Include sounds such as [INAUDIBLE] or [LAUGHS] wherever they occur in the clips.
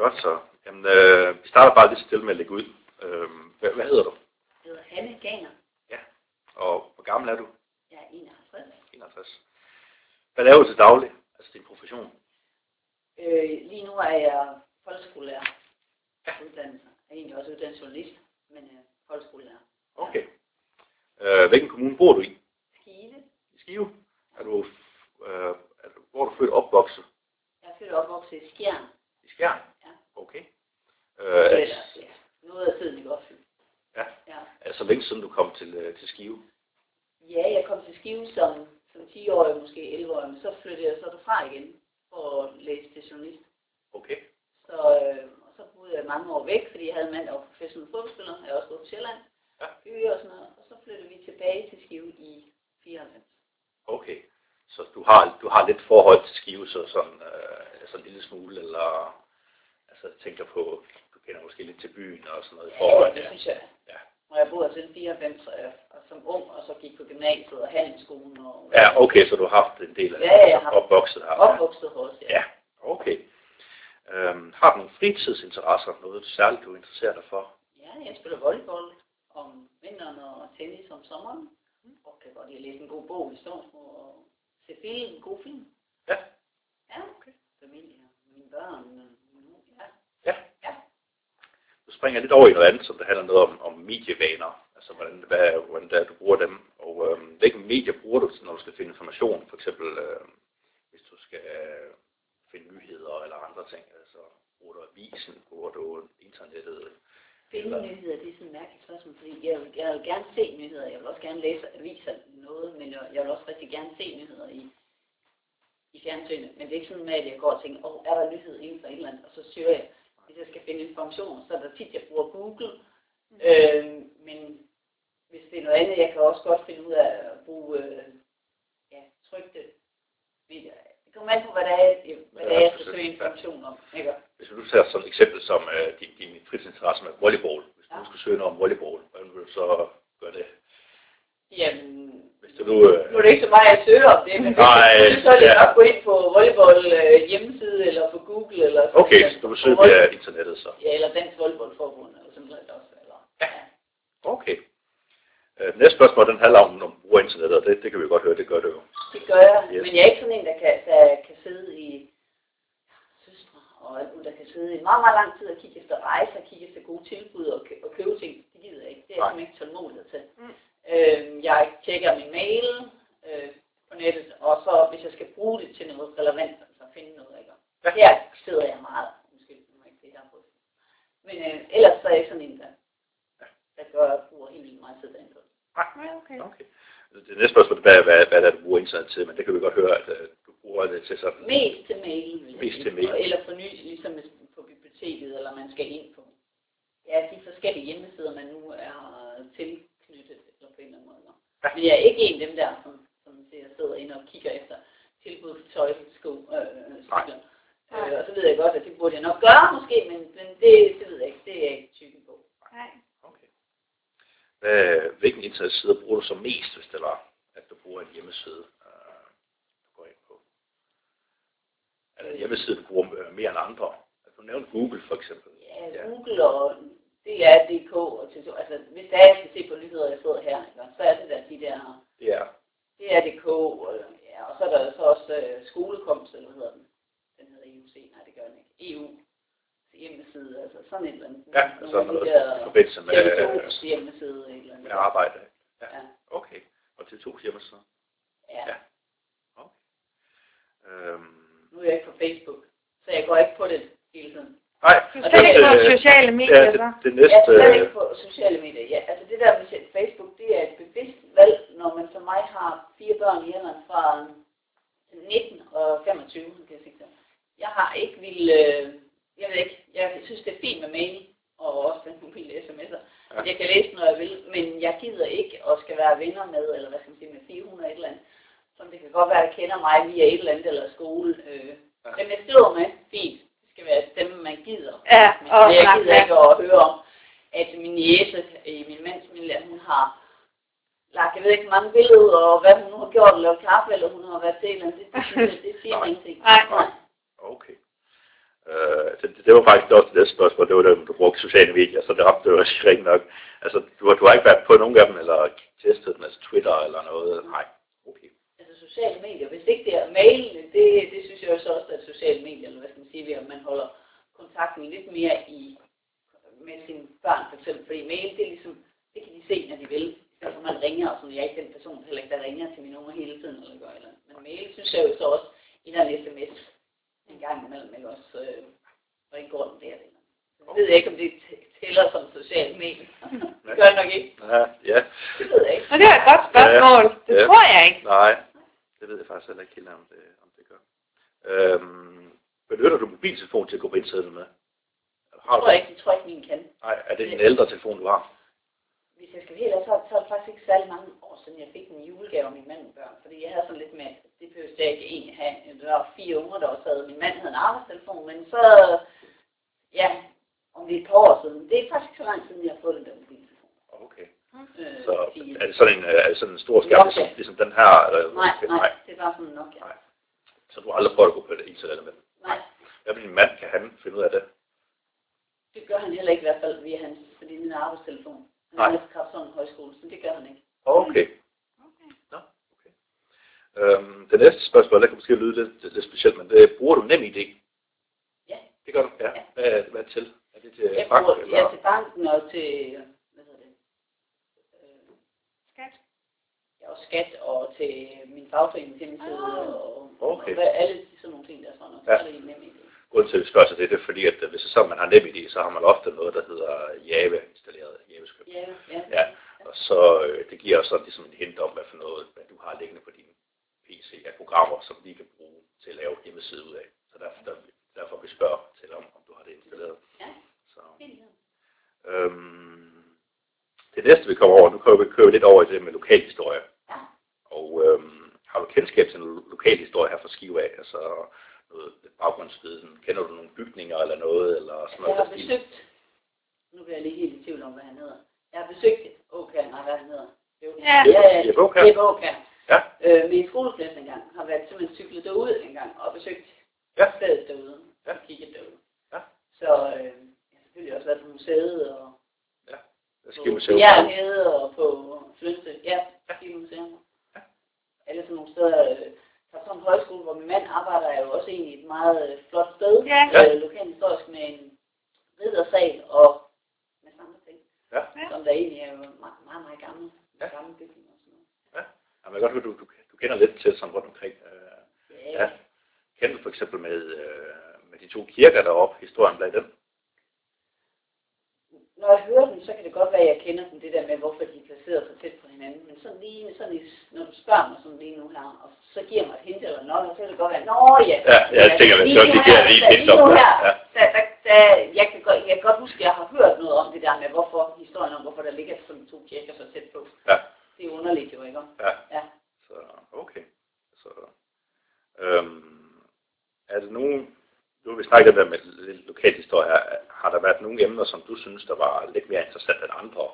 Godt så. Jamen, øh, vi starter bare lidt stille med at lægge ud. Øh, hvad, hvad hedder du? Jeg hedder Hanne Ganer. Ja. Og hvor gammel er du? Jeg er 51. 51. Hvad laver du til daglig? Altså din profession? Øh, lige nu er jeg folkeskolelærer. Ja. Uddannelse. Jeg er egentlig også uddannet journalist, men øh, folkeskolelærer. Okay. Øh, hvilken kommune bor du i? Skive. I Skive? Er du, øh, er du, hvor er du født og opvokset? Jeg er født og opvokset i Skjern. I Skjern? Okay. Øh, er, Eller, ja. Noget af tiden i godt fyldt. ja. Ja. Er det så længe siden du kom til, øh, til Skive? ja, jeg kom til Skive som, som 10-årig, måske 11-årig, men så flyttede jeg så derfra igen for at læse til journalist. Okay. Så, øh, og så boede jeg mange år væk, fordi jeg havde en mand, der var professionel fodboldspiller. Jeg har også gået på Sjælland. Ja. Øge og sådan noget. Og så flyttede vi tilbage til Skive i 94. Okay. Så du har, du har lidt forhold til Skive, så sådan, øh, sådan en lille smule, eller altså tænker på, du kender måske lidt til byen og sådan noget i Ja, forhold. det Ja. synes jeg. Ja. Og jeg boede siden 94 og som ung, og så gik på gymnasiet og handelsskolen. Og, ja, okay, så du har haft en del af Ja, jeg altså, har- opvokset her. Opvokset hos, ja. Ja, okay. Øhm, har du nogle fritidsinteresser, noget særligt du interesserer dig for? Ja, jeg spiller volleyball om vinteren og tennis om sommeren. Og kan godt lide at læse en god bog i Stormsmå og se film, en god film. Ja. Ja, okay. Familie, mine børn, min hund, ja. Ja. Ja. Du springer lidt over i noget andet, som det handler noget om, om medievaner. Altså, hvordan, hvad, hvordan det er, du bruger dem. Og øhm, hvilke medier bruger du, når du skal finde information? For eksempel, øhm, hvis du skal øh, finde nyheder eller andre ting. Altså, bruger du avisen? Bruger du internettet? Finde nyheder, det er sådan et mærkeligt spørgsmål, fordi jeg vil, jeg vil gerne se nyheder. Jeg vil også gerne læse aviser noget, men jeg, vil også rigtig gerne se nyheder i, i fjernsynet. Men det er ikke sådan med, at jeg går og tænker, åh, oh, er der nyhed inden for et eller andet? Og så søger jeg, hvis jeg skal finde information, så er der tit, jeg bruger Google. Mm. Øh, men hvis det er noget andet, jeg kan også godt finde ud af at bruge øh, ja, trygte videoer. Det kommer an på, hvad det er, hvad det er, jeg skal søge information om. Ikke? Hvis du tager sådan et eksempel som øh, din, din fritidsinteresse med volleyball. Hvis du Ja. skulle søge noget om volleyball, hvordan vil du så gøre det? Jamen, Hvis du nu... Øh, Nu er det ikke så meget, jeg søger om det, men Nej, hvis så er det ja. nok gå ind på volleyball øh, hjemmeside, eller på Google, eller sådan okay, så du vil søge via internettet så. Ja, eller Dansk Volleyballforbund, eller sådan noget også. Eller, Ja. Okay. Øh, næste spørgsmål, den handler om, når du bruger internettet, og det, det kan vi godt høre, det gør det jo. Gør jeg, Yes. men jeg er ikke sådan en, der kan, der kan sidde i søstre, og alt der kan sidde i meget, meget lang tid og kigge efter rejser, kigge efter gode tilbud og, kø- og købe ting. Det gider jeg ikke. Det er jeg Nej. simpelthen ikke tålmodighed til. Mm. Øh, jeg tjekker min mail øh, på nettet, og så hvis jeg skal bruge det til noget relevant, altså finde noget, ikke? Ja. Her sidder jeg meget. Undskyld, nu må jeg ikke det her på. Men øh, ellers så er jeg ikke sådan en, der, der gør, bruger helt vildt meget tid derinde på. Ja, okay. Okay. Det næste spørgsmål er, hvad, hvad, hvad er det, internet til, men det kan vi godt høre, at øh, du bruger det til sådan... Mest til mail, Mest til mail. Eller forny, ligesom på biblioteket, eller man skal ind på. Ja, de forskellige hjemmesider, man nu er tilknyttet, eller på en eller anden måde. Ja. Men jeg er ikke en af dem der, som, som siger, sidder inde og kigger efter tilbud på tøj, sko, øh, cykler. Nej. Øh, og så ved jeg godt, at det burde jeg nok gøre måske, men, men det, det ved jeg ikke. Det er jeg ikke typen på. Nej. Okay. Hvad, hvilken internetside bruger du så mest, hvis det var, at du bruger en hjemmeside, øh, du går ind på? Er der en hjemmeside, du bruger øh, mere end andre? Altså, du nævnte Google for eksempel. Ja, Ja. Google og DR.dk og TV2. Altså, hvis der er, jeg skal se på nyheder, jeg sidder her, ikke? så er det der de der Det er, DR.dk, og, ja, og så er der så også øh, skolekomst, eller hvad hedder den? Den hedder EUC, nej det gør den ikke. EU hjemmeside, altså sådan et eller andet. ja, altså noget der i forbindelse med, TV2's hjemmeside, et eller andet. med arbejde. Ja. Ja. Okay. Og til to hjemmesider. Ja. Ja. Okay. Øhm, Nu er jeg ikke på Facebook, så jeg går ikke på det hele tiden. nej, Du er slet ikke på øh, sociale medier, ja, så? det, det Jeg næste... er slet ikke på sociale medier. Ja, altså det der med Facebook, det er et bevidst valg, når man som mig har fire børn i alderen fra 19 og 25, kan jeg sige. Jeg har ikke vil, øh, jeg ved ikke, jeg synes det er fint med mail, og også den mobile sms'er. Ja. Jeg kan læse, når jeg vil, men jeg gider ikke at skal være venner med, eller hvad skal man sige, med 400 et eller andet. Som det kan godt være, at kender mig via et eller andet, eller skole. Øh. Ja. Dem jeg skriver med, fint. Det skal være dem, man gider. Ja, Men og jeg gider ikke at høre om, at min jæse i min mands familie, hun har lagt, jeg ved ikke, mange billeder, og hvad hun nu har gjort, lavet kaffe, eller hun har været til eller. Det, det, jeg, det siger ingenting. Nej. Okay. Øh, altså, det, det, var faktisk også det spørgsmål, det var det, du brugte sociale medier, så det ramte jo også rigtig nok. Altså, du, du har ikke været på nogen af dem, eller testet dem, altså Twitter eller noget? Nej. Okay. Altså sociale medier, hvis ikke det er mail, det, det synes jeg også, at sociale medier, eller hvad skal man sige, ved at man holder kontakten lidt mere i med sine børn for eksempel, fordi mail, det er ligesom, det kan de se, når de vil. Altså man ringer, og sådan, jeg er ikke den person heller ikke, der ringer til min nummer hele tiden, eller gør eller Men mail synes jeg jo så også, i en sms en gang imellem, ikke også, øh, og ikke går den der. Jeg ved ikke, om det tæller som social medie. [LAUGHS] det gør det nok ikke. Ja, ja. Det ved jeg ikke. Og det er et godt spørgsmål. Ja, det ja. tror jeg ikke. Nej, det ved jeg faktisk heller ikke helt, om det, om det gør. Øhm, benytter du mobiltelefon til at gå på internettet med? Har du? Jeg tror ikke, jeg tror ikke, min kan. Nej, er det en ældre telefon, du har? Hvis jeg skal være helt så, så er det faktisk ikke særlig mange år siden, jeg fik en julegave af min mand og børn. Fordi jeg havde sådan lidt med, det behøvede jeg ikke egentlig have. Det var fire unger, der var taget. Min mand havde en arbejdstelefon, men så, ja, om det er et par år siden. Det er faktisk så lang siden, jeg har fået den der mobiltelefon. Okay. Øh, så er det sådan en, er det sådan en stor skærm, ligesom, ligesom den her? Eller, nej, nej, nej, det er bare sådan nok, ja. Nej. Så du har aldrig prøvet at gå på det internet med den? Nej. Hvad med din mand? Kan han finde ud af det? Det gør han heller ikke i hvert fald via hans, fordi min arbejdstelefon. Han er på Kapsholm Højskole, så det gør han ikke. Okay. okay. Øhm, det næste spørgsmål, der kan måske lyde lidt, lidt specielt, men det, bruger du nem idé? Ja. Det gør du? Ja. ja. Hvad, hvad til? Er det til jeg banken? Bruger, eller? Ja, til banken og til, hvad hedder det? Øh, skat. Ja, og skat og til min fagforening hjemmeside ah. og, okay. og, alle sådan nogle ting der sådan noget. Ja. Så er det nem idé. Grunden til, at vi spørger sig det, det er fordi, at hvis så man har NemID, så har man ofte noget, der hedder Java installeret, JavaScript. Ja, ja. ja. Og så øh, det giver os sådan ligesom en hint om, hvad for noget, hvad du har liggende på din PC af programmer, som vi kan bruge til at lave hjemmeside ud af. Så derfor, der, derfor vi spørger til, om, om du har det installeret. Ja, så. Øhm, det næste, vi kommer over, nu kører vi kører lidt over i det med lokalhistorie. Ja. Og øhm, har du kendskab til en lokalhistorie her fra Skive af? Altså, noget baggrundsviden? Kender du nogle bygninger eller noget? Eller sådan noget jeg har besøgt, nu bliver jeg lige helt i tvivl om, hvad han hedder. Jeg har besøgt det. Okay, nej, hvad han hedder. Ja, ja, ja. Jeppe Åkær. Ja. Øh, min skoleklasse engang har været simpelthen cyklet derud engang og besøgt ja. stedet derude. Ja. Og kigget derude. Ja. Så øh, jeg har selvfølgelig også været på museet og ja. Ja, nede og på Flønse. Ja, ja. Skimuseum. Ja. Alle sådan nogle steder. Øh, Kapsholm Højskole, hvor min mand arbejder, er jo også egentlig et meget øh, flot sted. Ja. Øh, lokalhistorisk med en riddersal og med samme ting. Ja. Som der egentlig er jo meget, meget, meget gammel. Ja. Gammel bygning Jamen, jeg kan godt høre, du, du, du kender lidt til sådan rundt omkring. Øh, ja. ja. Kender du for eksempel med, øh, med de to kirker deroppe, historien bag dem? når jeg hører dem, så kan det godt være, at jeg kender dem, det der med, hvorfor de er placeret så tæt på hinanden. Men sådan lige, sådan lige, når du spørger mig sådan lige nu her, og så giver mig et hint eller noget, så kan det godt være, nå ja. Ja, jeg ja, tænker, at det det giver lige et hint om det. Ja. Der, der, der, jeg, kan godt, jeg kan godt huske, at jeg har hørt noget om det der med, hvorfor historien om, hvorfor der ligger sådan to kirker så tæt på. Ja. Det er underligt jo, ikke? Ja. ja. Så, okay. Så, øhm, er det nogen, nu har vi snakket der med lidt lokal historie her. Har der været nogle emner, som du synes, der var lidt mere interessant end andre?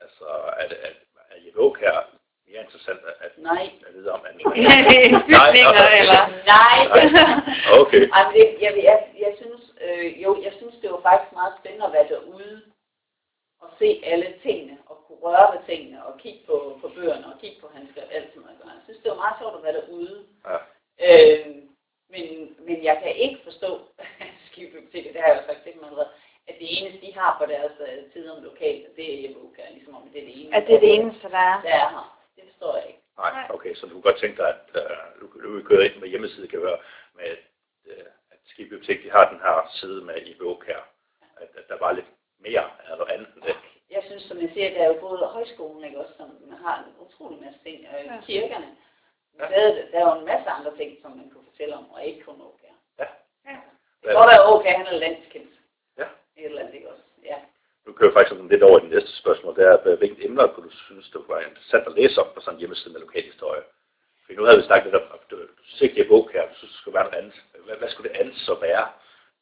Altså, er, det, er, er Jeppe her mere interessant at, Nej. at vide om? End, [LAUGHS] Bygninger, eller? Nej. Nej. Okay. [LAUGHS] Jamen, det, jeg, jeg, jeg, synes, øh, jo, jeg synes, det var faktisk meget spændende at være derude og se alle tingene, røre ved tingene, og kigge på, på bøgerne, og kigge på hans alt sådan noget. Jeg synes, det var meget sjovt at være derude. Ja. Øh, men, men jeg kan ikke forstå, [LAUGHS] Skivebiblioteket, det har jeg jo sagt til dem at det eneste, de har på deres uh, tid om lokalt, det er e-book, ligesom om det er det eneste. At det er det eneste, der er? Der er her. Det forstår jeg ikke. Nej, okay, så du kunne godt tænke dig, at uh, du, du køre ind med hjemmeside, kan være med, at, uh, at Skivebiblioteket, de har den her side med e-book her. At, at der var lidt mere eller noget andet end det. Jeg synes, som jeg siger, der er jo både højskolen, ikke, også, som har en utrolig masse ting, og ja. kirkerne. Ja. Der, der er jo en masse andre ting, som man kunne fortælle om, og ikke kun okay. Ja. ja. Det kan godt være okay, han er landskendt. Ja. Et eller andet, ikke også? Ja. Nu kører faktisk sådan lidt over i det næste spørgsmål. Det er, hvilke emner kunne du synes, det var interessant at læse om på sådan en hjemmeside med lokalhistorie? For nu havde vi snakket lidt om, at du, du sigter bog her, du synes, det skulle være noget andet. Hvad, hvad skulle det andet så være?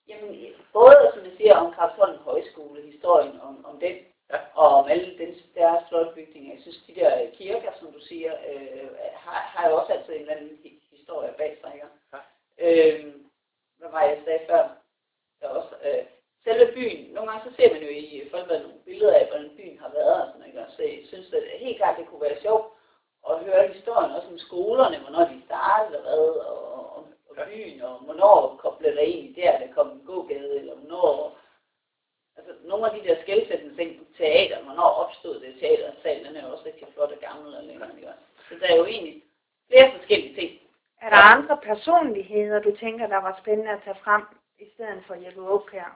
Jamen, både, som jeg siger, om Krabsholm Højskole, historien om, om den, ja. og om alle den, deres flotte bygninger. Jeg synes, de der kirker, som du siger, øh, har, har jo også altid en eller anden historie bag sig. Ikke? Ja. Øh, hvad var jeg sagde før? gange så ser man jo i Folkebladet nogle billeder af, hvordan byen har været, og sådan, ikke? Så jeg synes at helt klart, det kunne være sjovt at høre historien også om skolerne, hvornår de startede og hvad, og, og, og byen, og hvornår koblede der egentlig der, der kom en gågade, eller hvornår, nogle af de der skældsættende ting, teater, hvornår opstod det teatersal, den er jo også rigtig flot og gammel og længere, ikke? Så der er jo egentlig flere forskellige ting. Er der andre personligheder, du tænker, der var spændende at tage frem, i stedet for Jeppe her?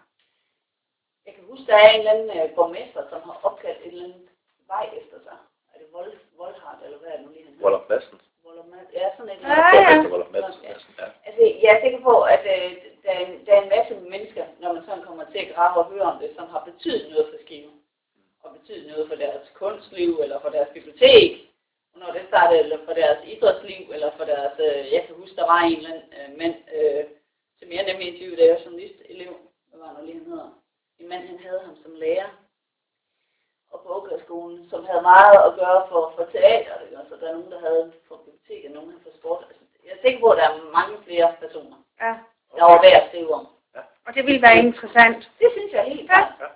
Jeg kan huske, der er en eller anden uh, borgmester, som har opkaldt en eller anden vej efter sig. Er det Vold, Voldhardt, eller hvad er det nu lige? Volderpladsen. Voldermad. Ja, sådan et Ja, eller andet. ja. Ja. Ja. Altså, jeg er sikker på, at øh, der, er en, der er en masse mennesker, når man sådan kommer til at grave og høre om det, som har betydet noget for Skive. Og betydet noget for deres kunstliv, eller for deres bibliotek. Og når det startede, eller for deres idrætsliv, eller for deres... Øh, jeg kan huske, der var en eller anden øh, mand, øh, som jeg nemlig interviewede, da jeg var journalistelev, Hvad var han nu lige, han hedder? En mand, han havde ham som lærer og på Åkerskolen, som havde meget at gøre for, for teater. Ikke? Så der er nogen, der havde for biblioteket, nogen havde for sport. Altså, jeg tænker på, at der er mange flere personer, Ja der var værd at skrive om. Og det ville være interessant. Det synes jeg helt Ja. klart. Jeg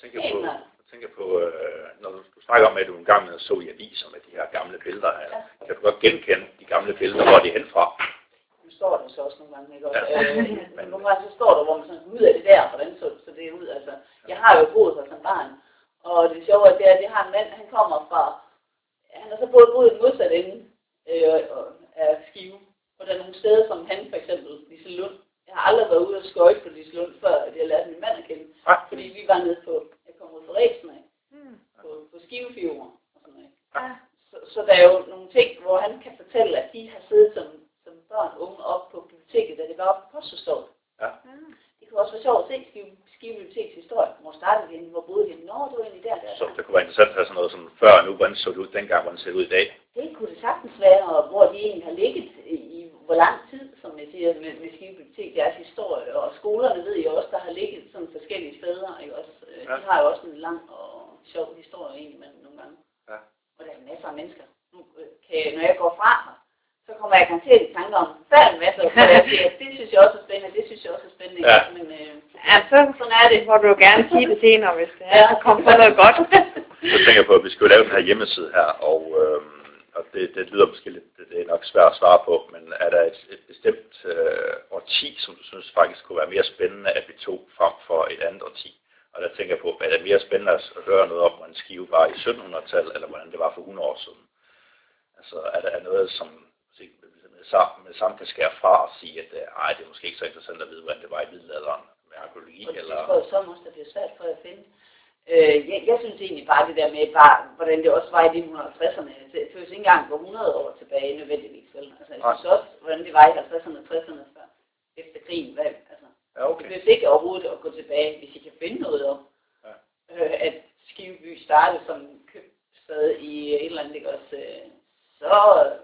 tænker Helt på, klart. jeg tænker på øh, når du, snakker om, at du engang så i aviser med de her gamle billeder her. Ja. Kan du godt genkende de gamle billeder, hvor de er henfra? Nu står det så også nogle gange, ikke? Også, Ja. øh, men nogle gange så står der, hvor man sådan, ud af det der, hvordan så, så det ud. Altså, jeg har jo boet her som barn, og det sjove er, det er, at det har en mand, han kommer fra, han har så både boet i modsat ende øh, og- af Skive, og der er nogle steder, som han for eksempel, Liselund, jeg har aldrig været ude og skøjte på Liselund, før at jeg lærte min mand at kende, Nej. fordi vi var nede på, jeg kom ud fra Ræsen af, Hmm. på, på Skivefjorden og sådan noget. Ja. Så, så der er jo nogle ting, hvor han kan fortælle, at de har siddet som, som børn og unge op på biblioteket, da det var oppe på postforstået. Ja. Hmm. Det kunne også være sjovt at se Skive, Skive Biblioteks historie. Hvor startede de? Hvor boede de? Nå, det var egentlig der, der. Så det kunne være interessant at have sådan noget som før og nu, hvordan så det ud dengang, hvordan ser det ud i dag? Det kunne det sagtens være, og hvor de egentlig har ligget hvor lang tid, som jeg siger, med, med Skive Bibliotek, deres historie. Og skolerne ved jeg også, der har ligget sådan forskellige steder. Ikke? Også, øh, Ja. De har jo også en lang og sjov historie egentlig med nogle gange. Ja. Og der er masser af mennesker. Nu, øh, kan jeg, når jeg går fra her, så kommer jeg garanteret i tanker om færdig masse, og jeg siger, det synes jeg også er spændende, det synes jeg også er spændende. Ja. Men øh, Ja, så sådan er det. må du jo gerne sige det senere, hvis det er, Ja. så kommer der noget godt. [LAUGHS] Så tænker jeg på, at vi skal jo lave den her hjemmeside her, og, øhm, og det, det lyder måske lidt, det, det er nok svært at svare på, men er der et, et bestemt øh, årti, som du synes faktisk kunne være mere spændende, at vi tog frem for et andet årti? Og der tænker jeg på, er det mere spændende at høre noget om, hvordan skive var i 1700-tallet, eller hvordan det var for 100 år siden? Altså, er der er noget, som måske med det samme, med det samme kan skære fra og sige, at øh, ej, det er måske ikke så interessant at vide, hvordan det var i middelalderen med arkeologi, Og det eller... tror jeg så at det er svært for at finde. Øh, jeg, jeg synes egentlig bare det der med, bare, hvordan det også var i 1960'erne. Altså, Det føles ikke engang gå 100 år tilbage nødvendigvis. Vel? Altså, jeg synes også, hvordan det var i 50'erne og 60'erne før, efter krigen. Hvad, altså, det okay. behøver ikke overhovedet at gå tilbage, hvis I kan finde noget om, Ja. øh, at Skiveby startede som købstad i et eller andet, ikke også, øh, så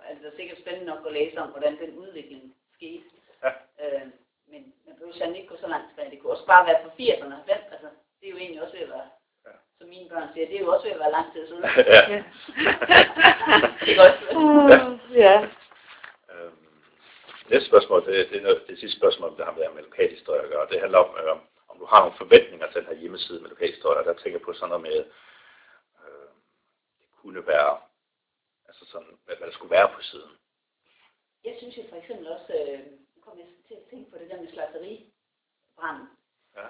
er det da sikkert spændende nok at læse om, hvordan den udvikling skete. Ja. Øh, men man behøver sådan ikke gå så langt tilbage. Det kunne også bare være fra 80'erne og 90'erne. Altså, det er jo egentlig også ved at være, Ja. som mine børn siger, det er jo også ved at være ja. Ja. Også? Uh, ja. Øhm, næste spørgsmål, det, det er noget, det sidste spørgsmål, der har med, med lokalhistorie at gøre. Det handler om, øh, om du har nogle forventninger til den her hjemmeside med lokalhistorie. Og der tænker jeg på sådan noget med, øh, det kunne være, altså sådan, hvad, hvad der skulle være på siden. Jeg synes jo for eksempel også, øh, nu kom jeg til at tænke på det der med slagteribranden.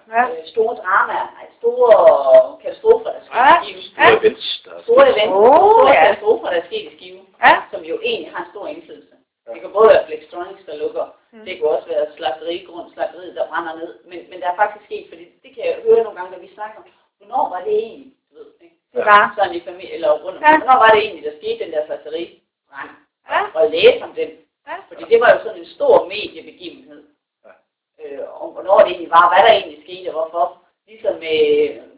Ja. Øh, store dramaer, nej, store katastrofer, der Ja. sker i Skive. Store events, der er Store events, Åh, store ja. katastrofer, der er sket i Skive, Ja. som jo egentlig har en stor indflydelse. Ja. Det kan både være Flextronics, der lukker, Mm. det kan også være slagterigrund, slagteriet, der brænder ned. Men, men der er faktisk sket, fordi det kan jeg høre nogle gange, når vi snakker om, hvornår var det egentlig, du ved, ikke? Var. sådan i familie, eller rundt om, Ja. hvornår var det egentlig, der skete den der slagteribrand? Ja. Og læse om den, Ja. fordi det var jo sådan en stor mediebegivenhed. Ja. Øh, om hvornår det egentlig var, hvad der egentlig skete, og hvorfor. Ligesom med,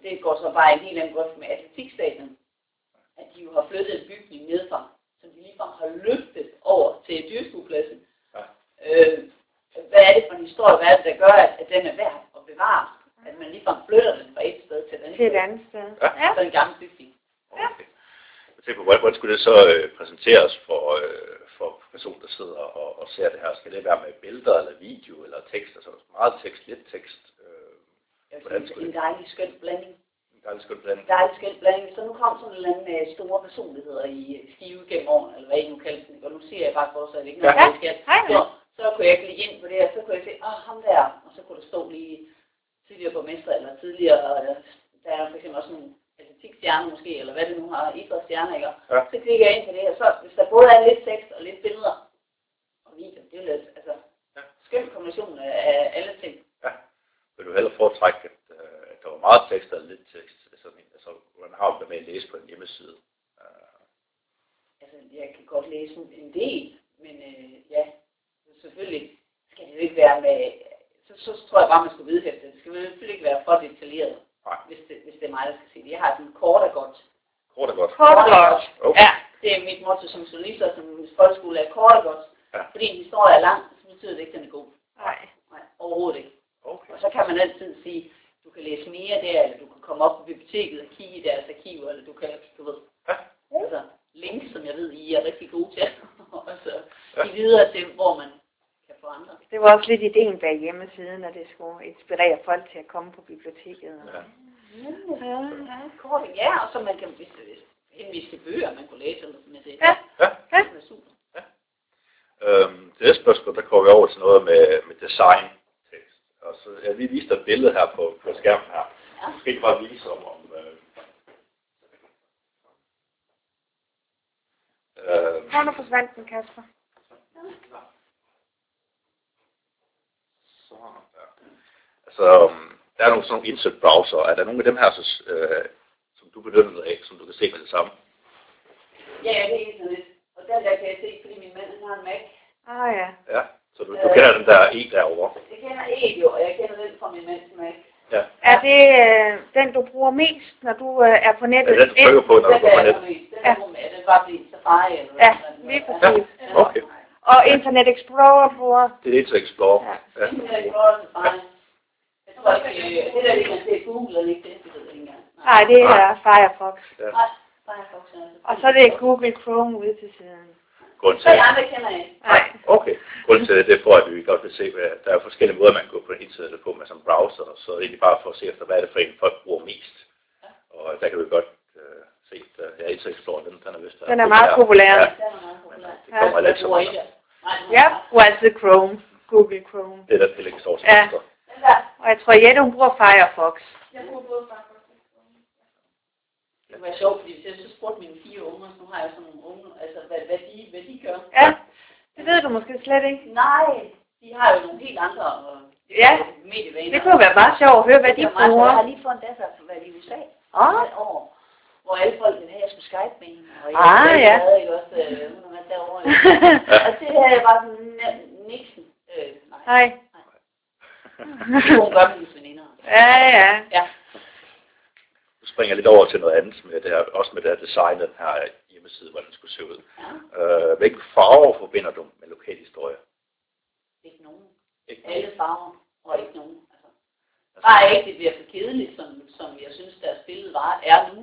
det går så bare en helt anden grøft med atletikstadion, at de jo har flyttet en bygning nedefra, som de ligefrem har løftet over til dyrskuepladsen. Ja. Øh, hvad er det for en historie, hvad er det, der gør, at, at den er værd at bevare? At man ligefrem flytter den fra et sted til et andet Til et sted. andet sted. Ja. Ja. Så en gammel bygning. Ja. Okay. Jeg tænker på, hvordan, skulle det så øh, præsenteres for, øh, for personer, der sidder og, og ser det her? Skal det være med billeder eller video eller tekst? Altså meget tekst, lidt tekst. Øh, jeg vil Hvordan sige, skulle en dejlig skøn blanding. Skøn blanding. dejlig skøn blanding. Hvis der nu kom sådan en eller anden øh, store personligheder i Skive gennem årene, eller hvad I nu kalder den, og nu siger jeg bare for, så er det ikke noget, Ja. jeg skal. Så, så kunne jeg klikke ind på det, og så kunne jeg se, åh, ham der, og så kunne der stå lige tidligere borgmester, eller tidligere, øh, der er for eksempel også nogle atletikstjerner måske, eller hvad det nu har, idrætsstjerner, ikke? Ja. Så klikker jeg ind på det, og så hvis der både er lidt tekst og lidt billeder og video, det er jo lidt, altså, Ja. skøn kombination af, af alle ting. Vil du hellere foretrække, at, øh, at der var meget tekst og lidt tekst? Altså, altså hvordan har du det med at læse på en hjemmeside? Altså, jeg kan godt læse en- en del, men øh, ja, selvfølgelig skal det jo ikke være med, så, så tror jeg bare, man skal vedhæfte det. Det skal selvfølgelig ikke være for detaljeret, Nej. hvis det, hvis det er mig, der skal sige det. Jeg har sådan kort og godt. kort og godt. Kort og godt. Okay. Ja, det er mit motto som journalist og som folkeskole er kort og godt. Ja. Fordi en historie er lang, så betyder det ikke, at den er god. Nej. Nej, overhovedet ikke. Okay. Og så kan man altid sige, du kan læse mere der, eller du kan komme op på biblioteket og kigge i deres arkiver, eller du kan, du ved, Ja. altså links, som jeg ved, I er rigtig gode til, og så Ja. give videre til, hvor man kan få andre. Det var også lidt ideen bag hjemmesiden, at det skulle inspirere folk til at komme på biblioteket. Ja. Ja. Ja, kort, ja, og så man kan hvis det til bøger, man kunne læse, eller sådan noget. Ja. Ja. Ja. Det er super. Øhm, det næste spørgsmål, der kommer vi over til noget med, med design tekst. Og så jeg lige vist dig et billede her på, på skærmen her. Ja. Måske ikke bare vise om, om øh, øh, Hvor nu forsvandt den, Kasper? Så, ja. Altså, der er nogle sådan nogle insert browser. Er der nogle af dem her, så, øh, som du benytter dig af, som du kan se med det samme? Ja, ja, det er internet. Og den der kan jeg se, fordi min mand han har en Mac. Ah ja. Ja. Så du, du kender den der E derovre? Jeg kender E jo, og jeg kender den fra min mands Mac. Ja. Er det øh, den, du bruger mest, når du øh, er på Er nettet? det den, du trykker på, når du Den går på der net? er mest. Den Ja. er. Den var fordi Safari eller Ja, hvad. lige præcis. Ja, Okay. Og Internet Explorer bruger... Det er Internet Explorer. Ja. Ja. Internet Explorer Safari. Tror ikke, øh, det der, det kan se Google eller ikke det, det ved jeg ikke engang. Nej, det er Firefox. ja. Nej, Firefox er det. Og så er det Google Chrome ude til siden. Grunden Så til, andre kender jeg ikke. Nej. okay. Grunden til det, er for, at vi godt vil se, hvad, der er forskellige måder, man kan gå på internettet på med som browser, så er egentlig bare for at se efter, hvad er det for en, folk bruger mest. Og der kan vi godt øh, se, at ja, Internet Explorer, den, den er vist Den er meget populær. Ja, Den er meget populær. det kommer Ja. lidt er Jeg meget. bruger altid Chrome. Google Chrome. det, der heller ikke står til Ja. Og jeg tror, Jette, hun bruger Firefox. jeg bruger både Firefox det være sjovt, fordi hvis jeg så spurgte mine fire unger, så har jeg sådan nogle unge, altså hvad, hvad, de, hvad de gør. Ja, det ved du måske slet ikke. Nej, de har jo nogle helt andre øh, Ja. medievaner. Det kunne være meget sjovt at høre, hvad de er sjovt. Jeg bruger. har lige fået en datter for været i USA. Ah. Et år, hvor alle folk ville have, at jeg skulle Skype med hende. Og jeg Ah, selv ja. havde ikke også, øh, hun har været derovre. Ja. [LAUGHS] og det havde jeg bare sådan, "N- Nixon. Øh, nej. Hej. Hun gør med hendes veninder. Ja, ja. Ja. Nu springer jeg lidt over til noget andet, med det her, også med det her design, den her hjemmeside, hvordan den skulle se ud. ja. Øh, hvilke farver forbinder du med lokal historie? Ikke nogen. Ikke Alle farver, og ikke nogen. Altså. Altså, Bare ikke, det bliver for kedeligt, som, som jeg synes, deres billede var, er nu.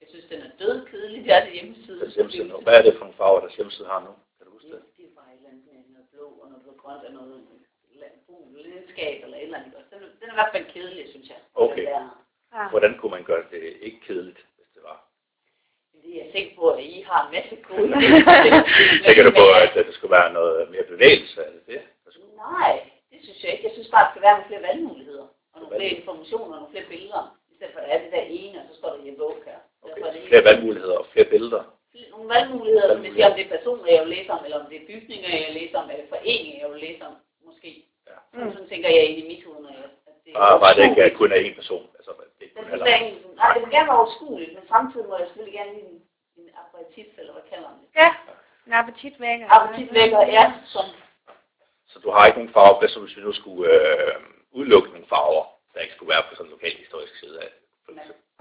Jeg synes, den er død kedelig, det er det hjemmeside. deres hjemmeside nu. Hvad er det for nogle farver, deres hjemmeside har nu? Kan du huske Det, det? det er bare et eller andet noget blå og noget blå grønt og noget landbrug, landskab eller et eller andet. Den, er- den er i hvert fald kedelig, synes jeg. Okay. Der. ja. Hvordan kunne man gøre det ikke kedeligt, hvis det var? Men det er jeg sikker på, at I har en masse gode Tænker [LAUGHS] du på, at det skulle være noget mere bevægelse? Er det der Nej, det synes jeg ikke. Jeg synes bare, at der skal være nogle flere valgmuligheder. Og nogle flere informationer og nogle flere billeder. I stedet for, at det er det der ene, og så står der i en bog her. Er Okay, det flere valgmuligheder og flere billeder. nogle valgmuligheder, som vil sige, om det er personer, jeg vil læse om, eller om det er bygninger, jeg læser om, eller foreninger, jeg vil læse om, måske. Ja. Mm. Sådan tænker jeg i mit hoved, når jeg... At det er Bare, bare det ikke er kun er én person. Altså, det er skal heller. være en- Nej, det må gerne være overskueligt, men samtidig må jeg selvfølgelig gerne lide en, en aperitif, eller hvad kalder man det? Ja, en appetitvækker. Appetitvækker, ja, som Så du har ikke nogen så hvis vi nu skulle øh, udelukke nogle farver, der ikke skulle være på sådan en lokal historisk side af? Men,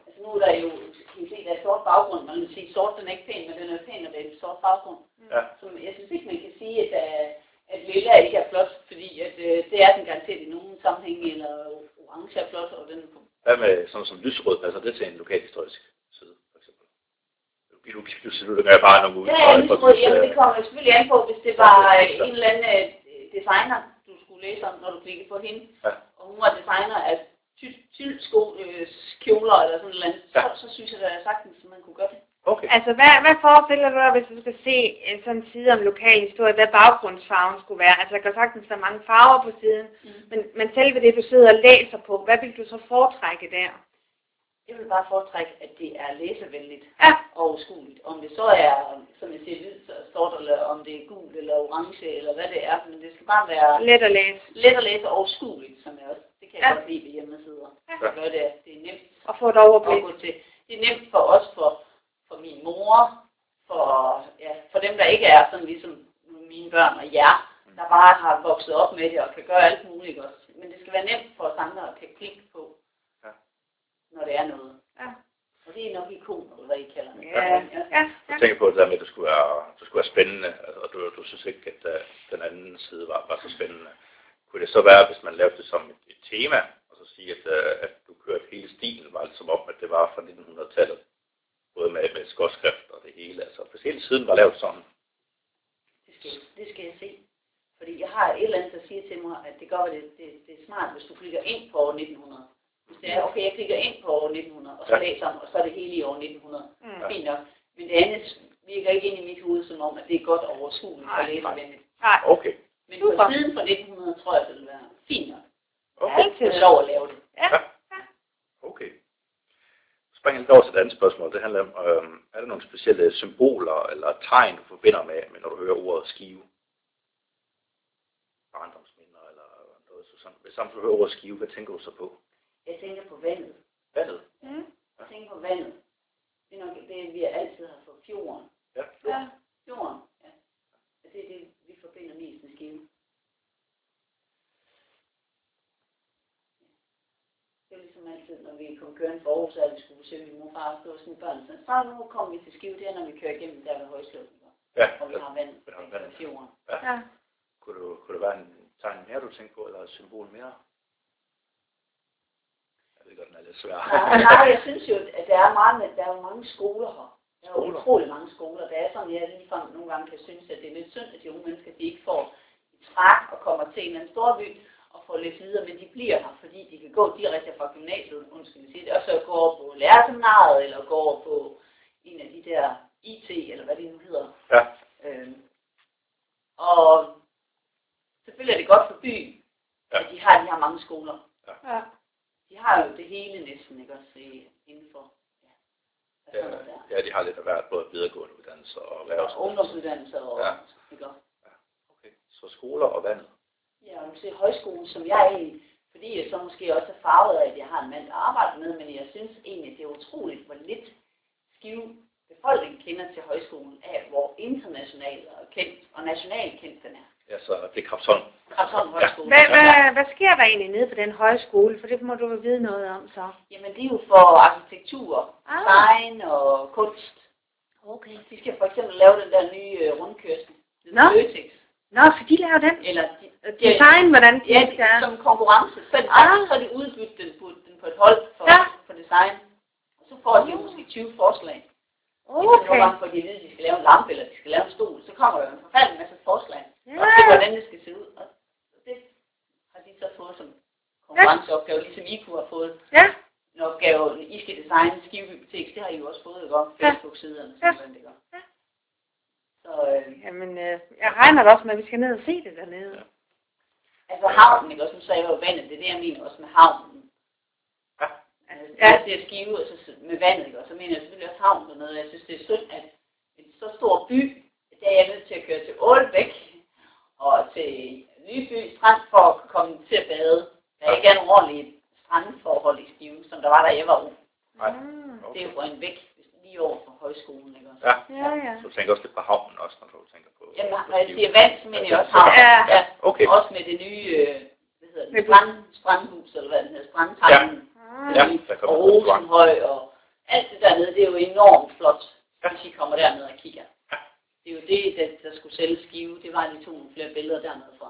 altså nu er der jo, kan I se, der er sort baggrund. Man vil sige, sort den er ikke pæn, men den er pæn, og det er en sort baggrund. Ja. Så jeg synes ikke, man kan sige, at, uh, at lilla ikke er flot, fordi at, uh, det er den garanteret i nogle sammenhænge, eller orange er flot, og den Hvad med sådan som lysrød, passer det til en lokal historisk side, for eksempel? Du, du gør bare nogle Ja, udefra, ja, lysrød, jamen det kommer selvfølgelig an på, hvis det var øh, en eller anden øh, designer, du skulle læse om, når du klikkede på hende, Ja. og hun var designer af tysk sko, øh, kjoler eller sådan noget, så, Ja. så synes jeg da sagtens, at man kunne gøre det. Okay. Altså, hvad, hvad forestiller du dig, hvis du skal se øh, sådan en side om lokal historie, hvad baggrundsfarven skulle være? Altså, der kan sagtens være mange farver på siden, Mm. men, men selve det, du sidder og læser på, hvad vil du så foretrække der? Jeg vil bare foretrække, at det er læsevenligt Ja, og overskueligt. Om det så er, som jeg siger, hvid så- sort, eller om det er gul eller orange, eller hvad det er, men det skal bare være let at læse. let at læse og overskueligt, som jeg også, det kan jeg Ja. godt lide ved hjemmesider. Ja. Det, det er nemt Og få et at overblik. gå til. Det er nemt for os, for, for min mor, for, ja, for dem, der ikke er sådan ligesom mine børn og jer, der bare har vokset op med det og kan gøre alt muligt også. Men det skal være nemt for os andre at kan klikke på, Ja. når det er noget. Ja. Og det er nok ikoner, eller hvad I kalder det. Ja, ja, ja. Jeg tænker på det der med, at det skulle være, det skulle være spændende, altså, og du, du synes ikke, at uh, den anden side var, var så spændende. Kunne det så være, hvis man lavede det som et, et tema, og så sige, at, uh, at du kørte hele stilen, var det som om, at det var fra 1900-tallet, både med, med skårskrift og det hele, altså hvis hele siden var lavet sådan, Det skal, det skal jeg se. Fordi jeg har et eller andet, der siger til mig, at det gør, at det, det, det er smart, hvis du klikker ind på år 1900. Hvis det er, okay, jeg klikker ind på år 1900, og så Ja. læser den, og så er det hele i år 1900. Mm. Fint nok. Men det andet virker ikke ind i mit hoved, som om, at det er godt overskueligt og læservenligt. Nej, okay, Men Super. på siden fra 1900 tror jeg, det vil være fint nok. okay, Ja, det er lov at lave det. ja. Ja. okay. Spring lidt over til et andet spørgsmål, det handler om, øhm, er der nogle specielle symboler eller tegn, du forbinder med, med når du hører ordet skive? Barndomsminder eller noget så sådan. Hvis sammen du hører ordet skive, hvad tænker du så på? Jeg tænker på vandet. Vandet? Mm. Jeg tænker på vandet. Det er nok det, vi altid har fået fjorden. Ja. Ja. Fjorden, ja. Og det er det, vi forbinder mest med skive. Det ligesom altid, når vi kom kørende for Aarhus, at vi skulle besøge min mor og far, så var sådan børn så nu kommer vi til skive, det er, når vi kører igennem der ved højslåsen. Ja, Og vi har vand, fra fjorden. Ja. Kunne, du, kunne det være en tegn mere, du tænker på, eller et symbol mere? Jeg ved godt, den er lidt svær. Nej, nej, jeg synes jo, at der er, meget, der er jo mange skoler her. Der er Skoler? utrolig mange skoler. Der er sådan, jeg ligefrem nogle gange kan synes, at det er lidt synd, at de unge mennesker, de ikke får træk og kommer til en eller anden storby og får lidt videre, men de bliver her, fordi de kan gå direkte fra gymnasiet, undskyld jeg siger det, og så gå over på lærerseminaret, eller gå over på en af de der IT, eller hvad det nu hedder. ja, Øhm, og selvfølgelig er det godt for byen, Ja. at de har de her mange skoler. Ja. De har jo det hele næsten, ikke også, i- inden for, ja, hvad ja, ja, de har lidt af hvert, både videregående uddannelser og Og erhvervsuddannelser. ungdomsuddannelser og, Ja. ikke også. Okay, så skoler og vandet. Ja, og ser højskolen, som jeg er i, fordi jeg så måske også er farvet af, at jeg har en mand at arbejde med, men jeg synes egentlig, det er utroligt, hvor lidt skive befolkningen kender til højskolen af, hvor international og kendt og national kendt den er. Ja, så det er Krabsholm. Krabsholm Højskole. Hvad, hvad, hvad sker der egentlig nede på den højskole? For det må du vel vide noget om så. Jamen, det er jo for arkitektur, Ah. design og kunst. Okay. De skal for eksempel lave den der nye øh, rundkørsel. Nå. Løtex. Nå, så de laver den. Eller de, Design, hvordan de Ja, skal. det, som konkurrence. Så, Ah. så har de udbyttet den på, den på et hold for, Ja. for design. Og så får de måske 20 forslag. Okay. Nogle gange får de at vide, at de skal lave en lampe, eller de skal lave en stol. Så kommer der jo en forfærdelig masse forslag. Ja. Og til, hvordan det skal se ud. Og det har de så fået som konkurrenceopgave, ligesom I kunne have fået Ja. en opgave. I skal designe Skive Bibliotek. Det har I jo også fået, ikke om? Ja. Facebook-siderne, Ja. sådan det gør. Ja. Så øh, Jamen, øh, jeg regner da også med, at vi skal ned og se det dernede. Ja. altså havnen, ikke også? Nu sagde jeg jo vandet. Det er det, jeg mener også med havnen. Ja. Altså, Ja. ja. jeg ser skive og så, med vandet, ikke? og så mener jeg selvfølgelig også havn dernede. Jeg synes, det er synd, at en så stor by, der er jeg nødt til at køre til Ålbæk og til Lyby Strand for at komme til at bade. Der ikke er nogen ordentlige strandforhold i Skive, som der var, da jeg var ung. Nej. Ah. Det er jo en væk over for højskolen, ikke også? Ja, Ja, ja. så du tænker også lidt på havnen også, når du tænker på... Jamen, på når jeg siger vand, så mener jeg også havn. Ja. ja. Okay. Også med det nye, øh, hvad hedder det, strand, strandhus, eller hvad det hedder, strandtangen. Ah. Ja, der og kommer en restaurant. Rosenhøj og alt det dernede, det er jo enormt flot, Ja. hvis I kommer derned og kigger. Ja. Det er jo det, der, der skulle sælge skive. Det var, at de tog nogle flere billeder dernede fra.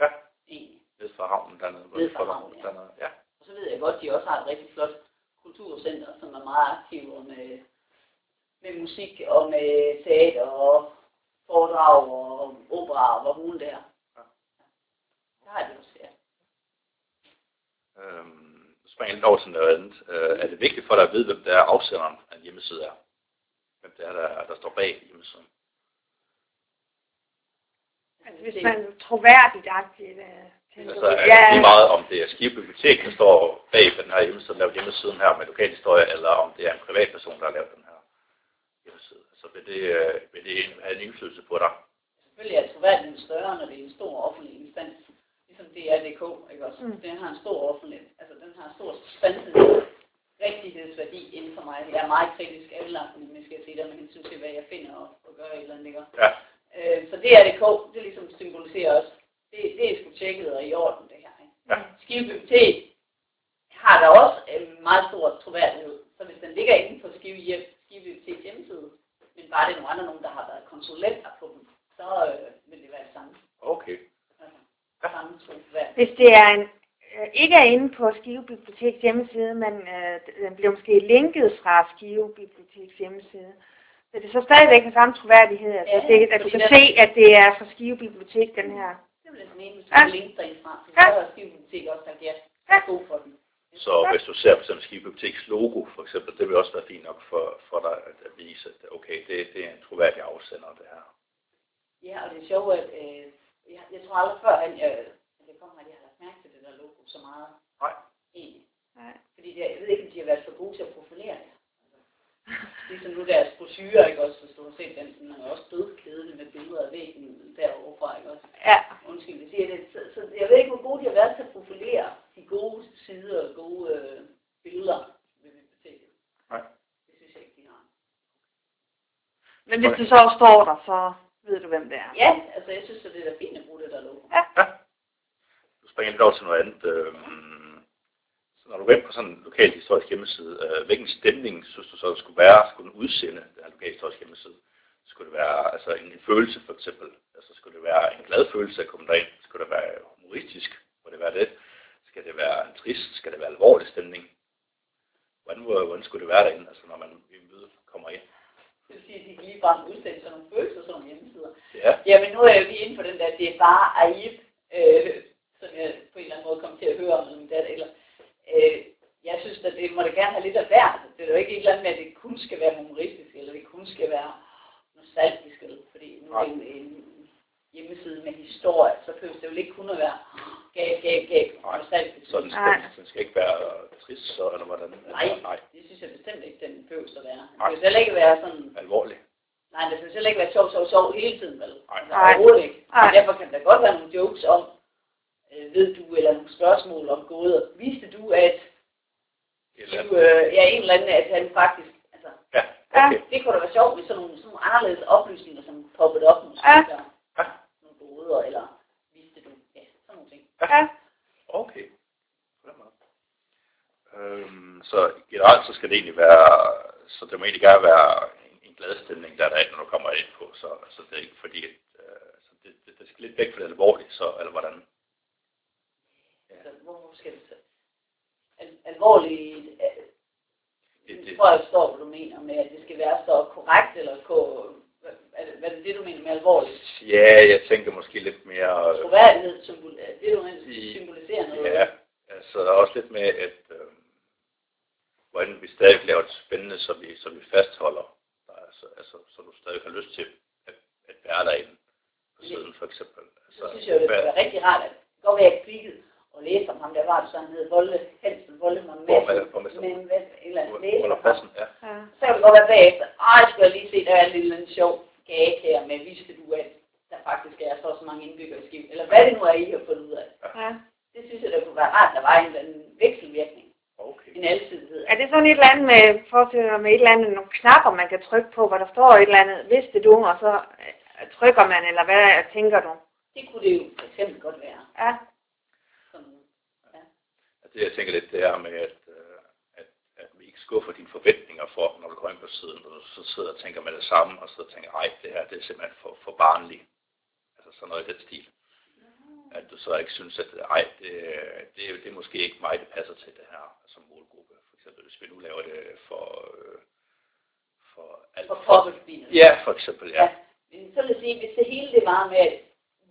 Ja. Egentlig. Ned fra havnen dernede. hvor Ned det fra havnen, ja. Dernede. Ja. Og så ved jeg godt, at de også har et rigtig flot kulturcenter, som er meget aktiv og med, med musik og med teater og foredrag og opera og hvad hun der. Ja. Det har de også, ja. Øhm, springer lidt over til noget andet. Øh, er det vigtigt for dig at vide, hvem der er afsenderen af en hjemmeside er? Hvem det er, der, der står bag hjemmesiden? Altså, hvis man er troværdigt aktivt, øh, Altså, er det lige meget, om det er Skive Bibliotek, der står bag på den her hjemmeside, lavet hjemmesiden her med lokalhistorie, eller om det er en privatperson, der har lavet den her hjemmeside. Så vil det, øh, vil det have en indflydelse på dig? Selvfølgelig er troværdigheden større, når det er en stor offentlig instans. Ligesom DR.dk, ikke også? Mm. Den har en stor offentlig, altså den har en stor sandhed, rigtighedsværdi inden for mig. Jeg er meget kritisk anlagt, men skal jeg sige det med hensyn til, hvad jeg finder og, og gør et eller andet, ikke? Ja. Øh, så DR.dk, det ligesom symboliserer også det, det er sgu tjekket og i orden, det her. Ikke? Ja. Skive Bibliotek har der også en meget stor troværdighed. Så hvis den ligger inde på Skive, hjem, Skive Biblioteks hjemmeside, bare det er nogle andre, nogen, der har været konsulenter på dem, så øh, vil det være det samme. Okay. Altså, ja. samme. Hvis det er en, øh, ikke er inde på Skive Biblioteks hjemmeside, men øh, den bliver måske linket fra Skive Biblioteks hjemmeside, så det så stadigvæk har samme troværdighed, altså, Ja, det, at du kan den- se, at det er fra Skive Bibliotek, den her. Det vil jeg mene, hvis Ja. du linker derindfra, så Ja. er Skive Bibliotek også, der giver Ja. god for den. Så hvis du ser for eksempel Skive Biblioteks logo, for eksempel, det vil også være fint nok for, for dig at, at vise, at okay, det, det er en troværdig afsender, det her. Ja, og det er sjovt, at øh, jeg, jeg tror aldrig før, at jeg, at jeg kommer, at jeg har lagt mærke til det der logo så meget. Nej. Egentlig. Nej. Fordi det, jeg ved ikke, om de har været for gode til at profilere det. Altså, ligesom nu deres brochure, ikke også, hvis du har set den, den er også dødkedelig med billeder af væggen derovre fra, ikke også. Ja. Undskyld, jeg siger det. Så, så, jeg ved ikke, hvor gode de har været til at profilere de gode sider og gode øh, billeder ved biblioteket. Nej. Det synes jeg ikke, de har. Men hvis du så står der, så ved du, hvem det er. Ja, altså jeg synes, at det er da fint at bruge det der logo. Ja. Ja. Du springer lidt over til noget andet. Øh, så når du går ind på sådan en lokal historisk hjemmeside, øh, hvilken stemning synes du så, der skulle være, skulle den udsende, den her lokal historisk hjemmeside? Skulle det være altså en, en følelse for eksempel? Altså skulle det være en glad følelse at komme derind? Skulle det være humoristisk? Må det være det? Skal det være en trist? Skal det være alvorlig stemning? Hvordan, hvor- hvordan skulle det være derinde, altså når man i en møde kommer ind? Det vil sige, at de kan ligefrem udsætte sådan nogle følelser, sådan nogle hjemmesider. Ja, Jamen nu er jeg jo lige inde på den der, det er bare Aib, øh, som jeg på en eller anden måde kom til at høre om min datter. Eller, øh, jeg synes, at det må da gerne have lidt af hvert. Det er jo ikke et eller andet med, at det kun skal være humoristisk, eller det kun skal være nostalgisk, eller, fordi nu er det en, en hjemmeside med historie, så behøver det jo ikke kun at være gab, gab, gab, Nej. skal, den skal ikke være trist, så, eller hvordan? Nej. Nej, Det synes jeg bestemt ikke, den behøver at være. Det Nej. behøver heller ikke være sådan alvorlig. Nej, det skal heller ikke være sjov, sjov, sjov hele tiden, vel? Nej. Altså, Nej. overhovedet ikke. Nej. Og derfor kan der godt være nogle jokes om, øh, ved du, eller nogle spørgsmål om gåder. Vidste du, at eller du, øh, ja, en eller anden, at han faktisk, altså, Ja, okay. det kunne da være sjovt med sådan nogle, sådan nogle anderledes oplysninger, som poppede op måske, Ja. der, Ja. nogle gåder, eller vidste du, ja, sådan nogle ting. Ja. Okay. På den måde. Øhm, så generelt så skal det egentlig være, så det må egentlig gerne være en, en glad stemning, der er derinde, når du kommer ind på. Så altså, det er ikke fordi, at, øh, så det, det, det, skal lidt væk fra det alvorlige, så, eller hvordan? Ja. Altså, hvor hvor skal det så? Al, alvorligt, øh, Det, det det, tror jeg forstår, hvad du mener med, at det skal være så korrekt, eller ko, hvad, er det, hvad er det, det, du mener med alvorligt? ja, jeg tænker måske lidt mere... Øh, troværdighed, symbol, er det du mener, I- symboliserer noget. ja, altså også lidt med, at øh, hvordan vi stadig laver det spændende, så vi, så vi fastholder, altså, altså, så du stadig har lyst til at, at være derinde på siden for eksempel. Altså, Så synes jeg jo, det være rigtig rart, at det godt være, at klikkede og læste om ham, der var sådan hed Volde, Hansen, Voldemort Madsen, men et eller om ham. pladsen, ja. Ja. Så kan det godt være bagefter, ej, skal jeg lige se, der er en lille en sjov gag her med, vidste du, at der faktisk er så og så mange indbyggere i Skive, eller hvad det nu er, I har fundet ud af. Ja. Det synes jeg, der kunne være rart, der var en eller anden vekselvirkning, Okay. en alsidighed. Er det sådan et eller andet med, forestiller med et eller andet, nogle knapper, man kan trykke på, hvor der står et eller andet, vidste du, og så øh, trykker man, eller hvad tænker du? Det kunne det jo for eksempel godt være. Ja. Sådan, Det jeg tænker lidt, det er med, at, øh, at, at vi ikke skuffer dine forventninger for, når du går ind på siden, og så sidder og tænker med det samme, og så tænker, ej, det her det er simpelthen for, for barnligt. Sådan noget i den stil. At du så ikke synes, at ej, det, det, det er måske ikke mig, det passer til det her som målgruppe. For eksempel, hvis vi nu laver det for, øh, for alt. for poppetbiler. Ja, for eksempel, ja. Ja, men så vil jeg sige, hvis det hele det var med, at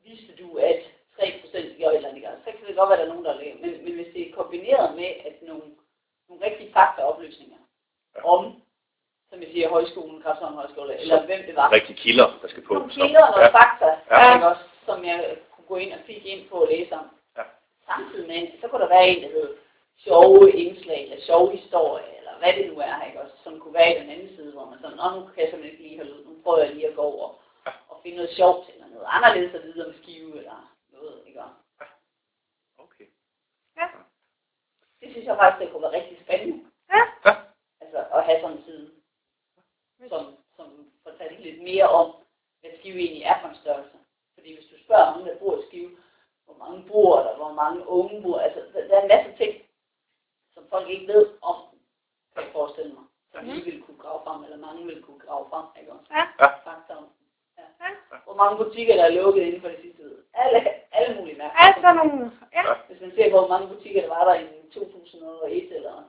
vidste du, at 3% gjorde et eller andet, så kan det godt være, at der er nogen, der er men, men hvis det er kombineret med, at nogle, nogle rigtige faktaoplysninger ja. om, siger, højskolen, Kraftshavn Højskole, eller så, hvem det var. Rigtige kilder, der skal på. Nogle kilder og ja. fakta, ja. Ikke også, som jeg kunne gå ind og kigge ind på og læse om. Ja. Samtidig med, så kunne der være en, der hed sjove indslag, eller sjove historie, eller hvad det nu er, ikke også, som kunne være i den anden side, hvor man sådan, Nå, nu kan jeg simpelthen ikke lige holde ud, nu prøver jeg lige at gå over ja. og finde noget sjovt, eller noget anderledes at vide om skive, eller noget, ikke også. Ja. Okay. Ja. Det synes jeg faktisk, det kunne være rigtig spændende. Ja. ja. Altså, at have sådan en side, som, som fortæller lidt mere om, hvad skive egentlig er for en størrelse. Fordi hvis du spørger nogen, der bor i skive, hvor mange bor der, hvor mange unge bor, altså, der er en masse ting, som folk ikke ved om, kan jeg forestille mig. Som mm. I vil kunne grave frem, eller mange vil kunne grave frem, ikke også? Ja. Fakta om. Ja. ja. Hvor mange butikker, der er lukket inden for det sidste tid. Alle, alle mulige mærker. Ja, sådan nogle, ja. Hvis man ser, hvor mange butikker, der var der i 2001 eller...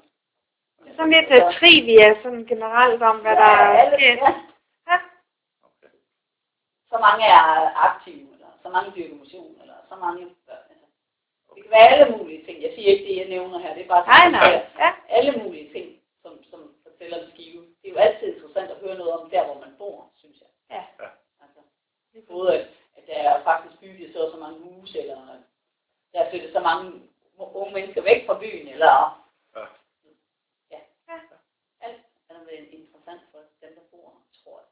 Sådan lidt uh, trivia, sådan generelt om, hvad ja, der er sket. Ja. Ja. Så mange er aktive, eller så mange dyrker motion, eller så mange det kan være alle mulige ting. Jeg siger ikke det, jeg nævner her. Det er bare nej, nej. Ja. alle mulige ting, som, som fortæller om skive. Det er jo altid interessant at høre noget om der, hvor man bor, synes jeg. Ja. Altså, både at, at der er faktisk bygget så så mange huse, eller der er flyttet så mange unge mennesker væk fra byen, eller... Ja. Ja. ja. Alt er interessant for dem, der bor, tror jeg.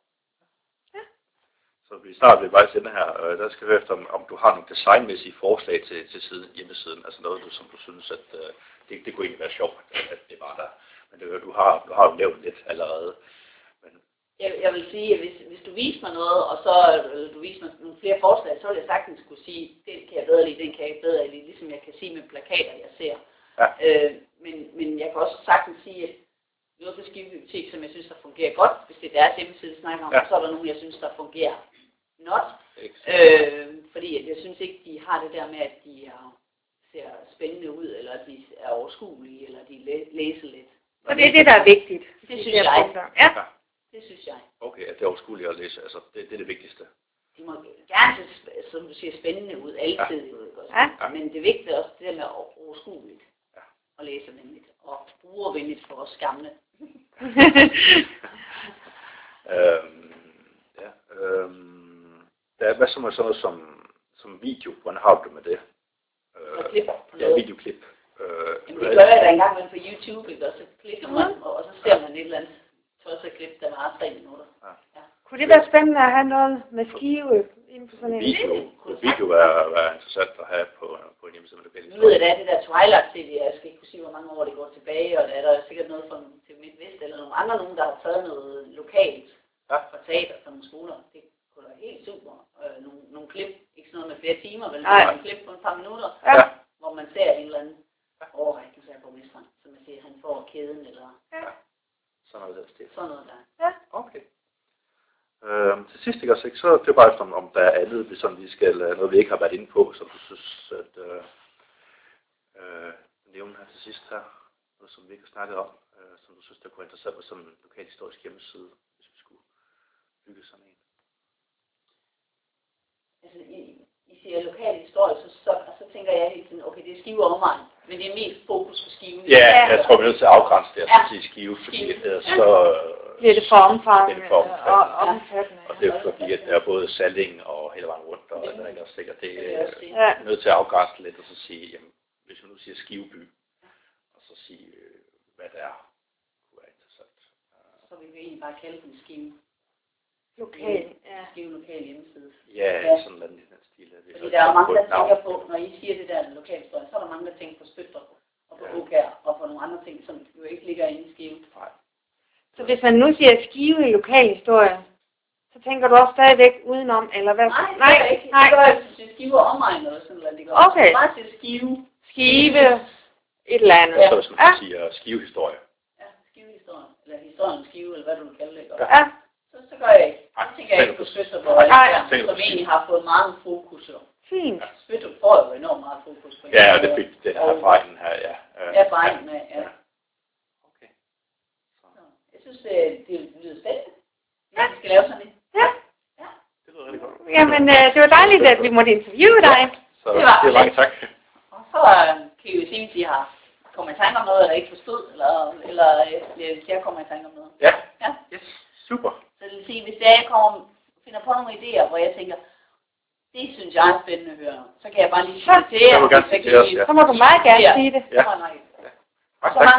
Så vi snart vil bare sende her, øh, der skal vi efter, om, om du har nogle designmæssige forslag til, til siden, hjemmesiden, altså noget, du, som du synes, at øh, det, det kunne egentlig være sjovt, at det var der. Men det, du har, du har jo nævnt lidt allerede. Men... Jeg, jeg vil sige, at hvis, hvis du viser mig noget, og så øh, du viser mig nogle flere forslag, så vil jeg sagtens kunne sige, den kan jeg bedre lide, den kan jeg bedre lide, ligesom jeg kan sige med plakater, jeg ser. Ja. Øh, men, men jeg kan også sagtens sige, at noget på Skive Bibliotek, som jeg synes, der fungerer godt, hvis det er deres hjemmeside, vi snakker om, ja. så er der nogen, jeg synes, der fungerer. Øh, fordi jeg synes ikke, de har det der med, at de er, ser spændende ud, eller at de er overskuelige, eller de læ læser lidt. Og det er det, der er vigtigt. Det synes jeg. Ja. Det synes jeg. Okay, at det er overskueligt at læse, altså det, det er det vigtigste. De må gerne se, som du siger, spændende ud, altid ja. ud. Ja. ja. Men det vigtige er også det der med overskueligt ja. og læservenligt og brugervenligt for os gamle. øhm, ja, øhm, med sådan noget som, som video? Hvordan har du det med det? Øh, klip. Ja, videoklip. Øh, Jamen, det gør jeg da engang med på YouTube, ikke? og så klikker man, mm. og så ser man et eller andet tosset klip, der var tre minutter. Ja. Ja. Kunne det være spændende at have noget med skive inden på sådan en? Video, video være, være interessant at have på, på en hjemmeside med det billede. Nu ved jeg, det er det der Twilight-TV, jeg skal ikke kunne sige, hvor mange år det går tilbage, og der er der sikkert noget fra til Midtvest, eller nogle andre nogen, der har taget noget lokalt ja. fra teater, fra nogle skoler. Det da helt super øh, nogle, nogle klip, ikke sådan noget med flere timer, men en klip på et par minutter, ja. hvor man ser en eller anden overrækkelse af borgmesteren, som man siger, han får kæden, eller ja. sådan noget der. Sådan noget der. Ja. Okay. Øhm, til sidst, ikke, også, så det er bare efter, om, om der er andet, vi, sådan, vi skal, øh, noget vi ikke har været inde på, som du synes, at øh, øh, nævne her til sidst her, noget som vi ikke har snakket om, øh, som du synes, der kunne være interessant på sådan en lokal historisk hjemmeside, hvis vi skulle bygge sådan en altså, I, I siger lokal historie, så, så, så tænker jeg helt sådan, okay, det er skive omegn, men det er mest fokus på skive. Ja, jeg tror, vi er nødt til at afgrænse det, altså ja. sige skive, fordi skive. det så... Bliver det for omfattende. Det er det for omfattende. Og, og det er fordi, at der er både Salling og hele vejen rundt, og der er også sikkert, det er ja. nødt til at afgrænse lidt, og så sige, jamen, hvis man nu siger skiveby, og så sige, øh, hvad det er, kunne være interessant. Så vi vil egentlig bare kalde den skive. Lokal, ja. Skrive lokal hjemmeside. Ja, ja. sådan noget den stil. Det Fordi der er mange, der tænker på, når I siger det der lokalhistorie, så er der mange, der tænker på Spytter og på ja. Åkær og på nogle andre ting, som jo ikke ligger inde i Skive. Nej. Så hvis man nu siger Skive i lokalhistorie, så tænker du også stadigvæk udenom, eller hvad? Nej, nej, det ikke. Nej. Det gør jeg, hvis Skive er omegn eller sådan noget. Det gør. Okay. Bare til Skive. Skive, et eller andet. Ja. Så hvis man ja. siger Skive-historie. Ja, Skive-historie. Eller historien om Skive, eller hvad du vil kalde det. Ja. ja så, så gør jeg ikke. Så tænker jeg ikke på Spytterborg, som egentlig har fået meget fokus. Jo. Fint. Spytter får jo enormt meget fokus på Ja, det fik det her fejlen her, ja. Ja, fejlen med, ja. Okay. Så. Jeg synes, det, det lyder spændende. Ja. Vi skal lave sådan en. Ja. Ja. Det lyder rigtig godt. Jamen, øh, det var dejligt, at vi måtte interviewe dig. Så Det var det mange tak. Og så øh, kan I jo sige, hvis I har kommet i tanke om noget, eller ikke forstod, eller, eller øh, hvis jeg kommer i tanke om noget. Ja. Ja. Yes. Super. Så det vil sige, hvis jeg kommer, finder på nogle idéer, hvor jeg tænker, det synes jeg er spændende at høre, så kan jeg bare lige sige det til jer. Så må du gerne så kan I- ja. Så må du meget gerne sige det. Så Mange Så tak. mange